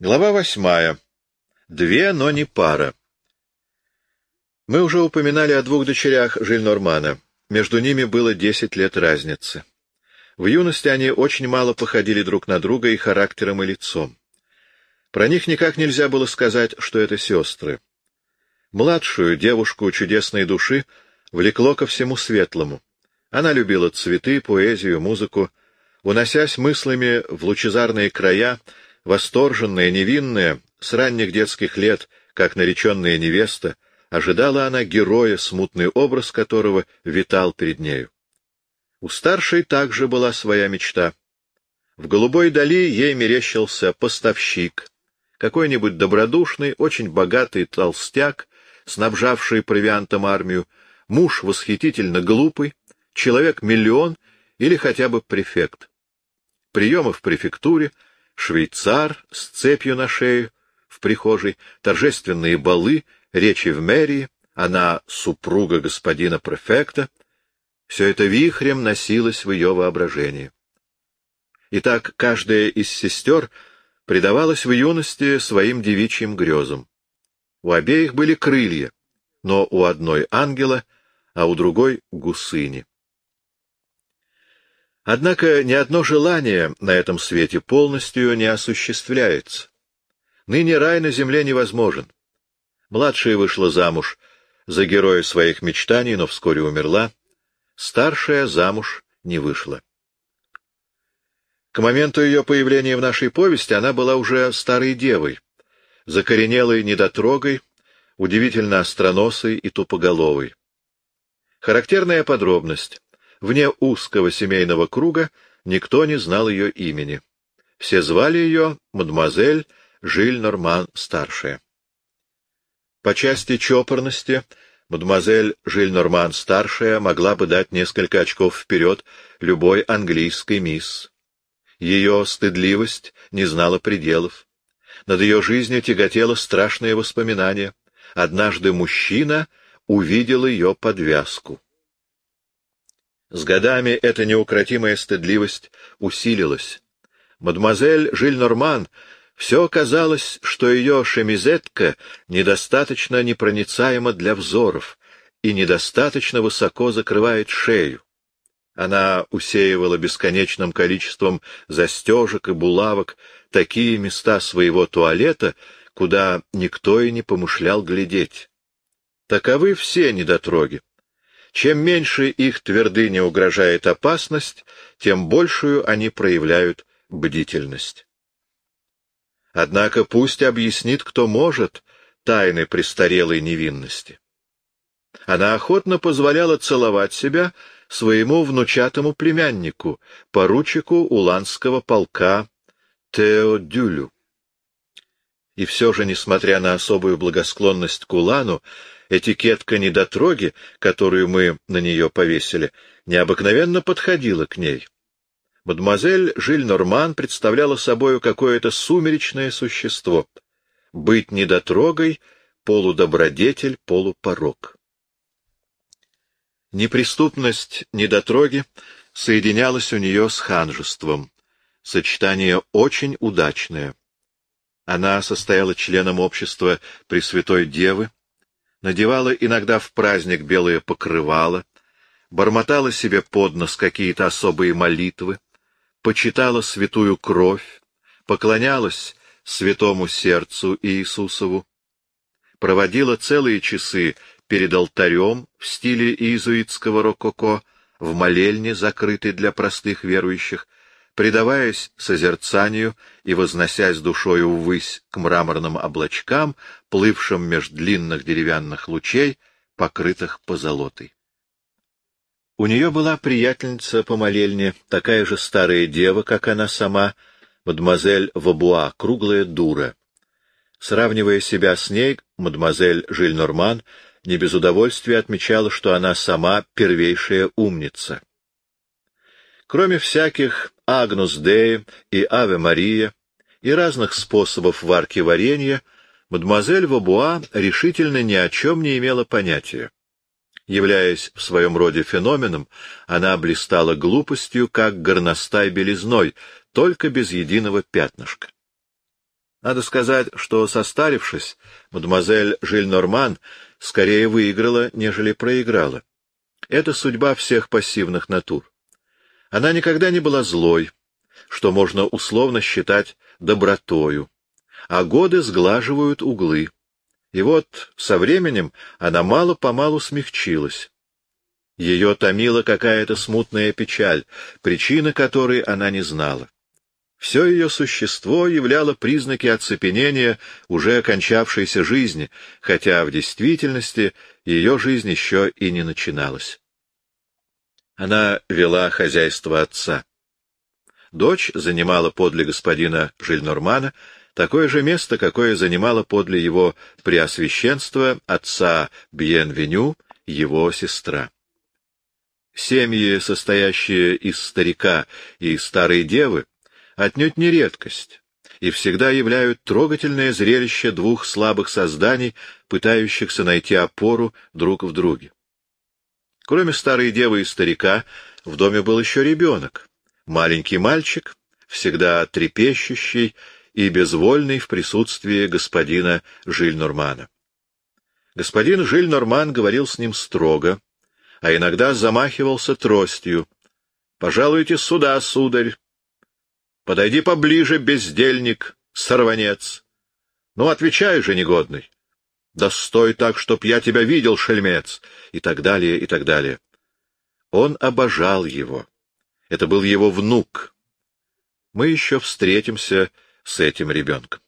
Глава восьмая. Две, но не пара. Мы уже упоминали о двух дочерях Жильнормана. Между ними было десять лет разницы. В юности они очень мало походили друг на друга и характером, и лицом. Про них никак нельзя было сказать, что это сестры. Младшую, девушку чудесной души, влекло ко всему светлому. Она любила цветы, поэзию, музыку. Уносясь мыслями в лучезарные края, восторженная, невинная, с ранних детских лет, как нареченная невеста, ожидала она героя, смутный образ которого витал перед нею. У старшей также была своя мечта. В голубой дали ей мерещился поставщик, какой-нибудь добродушный, очень богатый толстяк, снабжавший провиантом армию, муж восхитительно глупый, человек-миллион или хотя бы префект. Приемы в префектуре — швейцар с цепью на шее в прихожей, торжественные балы, речи в мэрии, она супруга господина префекта. Все это вихрем носилось в ее воображении. Итак, каждая из сестер предавалась в юности своим девичьим грезам. У обеих были крылья, но у одной ангела, а у другой — гусыни. Однако ни одно желание на этом свете полностью не осуществляется. Ныне рай на земле невозможен. Младшая вышла замуж за героя своих мечтаний, но вскоре умерла. Старшая замуж не вышла. К моменту ее появления в нашей повести она была уже старой девой, закоренелой недотрогой, удивительно остроносой и тупоголовой. Характерная подробность. Вне узкого семейного круга никто не знал ее имени. Все звали ее мадемуазель Жиль-Норман-старшая. По части чопорности мадемуазель Жиль-Норман-старшая могла бы дать несколько очков вперед любой английской мисс. Ее стыдливость не знала пределов. Над ее жизнью тяготело страшное воспоминание. Однажды мужчина увидел ее подвязку. С годами эта неукротимая стыдливость усилилась. Мадемуазель Жиль-Норман все казалось, что ее шемизетка недостаточно непроницаема для взоров и недостаточно высоко закрывает шею. Она усеивала бесконечным количеством застежек и булавок такие места своего туалета, куда никто и не помышлял глядеть. Таковы все недотроги. Чем меньше их твердыне угрожает опасность, тем большую они проявляют бдительность. Однако пусть объяснит, кто может, тайны престарелой невинности. Она охотно позволяла целовать себя своему внучатому племяннику, поручику уланского полка Теодюлю. И все же, несмотря на особую благосклонность к Улану, Этикетка недотроги, которую мы на нее повесили, необыкновенно подходила к ней. Мадемуазель Жиль-Норман представляла собою какое-то сумеречное существо. Быть недотрогой — полудобродетель, полупорок. Неприступность недотроги соединялась у нее с ханжеством. Сочетание очень удачное. Она состояла членом общества Пресвятой Девы, надевала иногда в праздник белое покрывало, бормотала себе под нос какие-то особые молитвы, почитала святую кровь, поклонялась святому сердцу Иисусову, проводила целые часы перед алтарем в стиле иезуитского рококо, в молельне, закрытой для простых верующих, предаваясь созерцанию и возносясь душою ввысь к мраморным облачкам, плывшим меж длинных деревянных лучей, покрытых позолотой. У нее была приятельница по молельне, такая же старая дева, как она сама, мадемуазель Вабуа, круглая дура. Сравнивая себя с ней, мадемуазель Жиль-Норман не без удовольствия отмечала, что она сама первейшая умница. Кроме всяких Агнус Деи и Аве Мария и разных способов варки варенья, мадемуазель Вабуа решительно ни о чем не имела понятия. Являясь в своем роде феноменом, она блистала глупостью, как горностай белизной, только без единого пятнышка. Надо сказать, что, состарившись, мадемуазель Жиль-Норман скорее выиграла, нежели проиграла. Это судьба всех пассивных натур. Она никогда не была злой, что можно условно считать добротою, а годы сглаживают углы. И вот со временем она мало-помалу смягчилась. Ее томила какая-то смутная печаль, причины которой она не знала. Все ее существо являло признаки оцепенения уже окончавшейся жизни, хотя в действительности ее жизнь еще и не начиналась. Она вела хозяйство отца. Дочь занимала подле господина Жильнормана такое же место, какое занимала подле его преосвященства отца Бьенвеню, его сестра. Семьи, состоящие из старика и старой девы, отнюдь не редкость, и всегда являют трогательное зрелище двух слабых созданий, пытающихся найти опору друг в друге. Кроме старой девы и старика, в доме был еще ребенок, маленький мальчик, всегда трепещущий и безвольный в присутствии господина Жиль-Нормана. Господин Жиль-Норман говорил с ним строго, а иногда замахивался тростью. — Пожалуйте сюда, сударь, Подойди поближе, бездельник, сорванец. Ну, отвечай же, негодный. Да стой так, чтоб я тебя видел, шельмец, и так далее, и так далее. Он обожал его. Это был его внук. Мы еще встретимся с этим ребенком.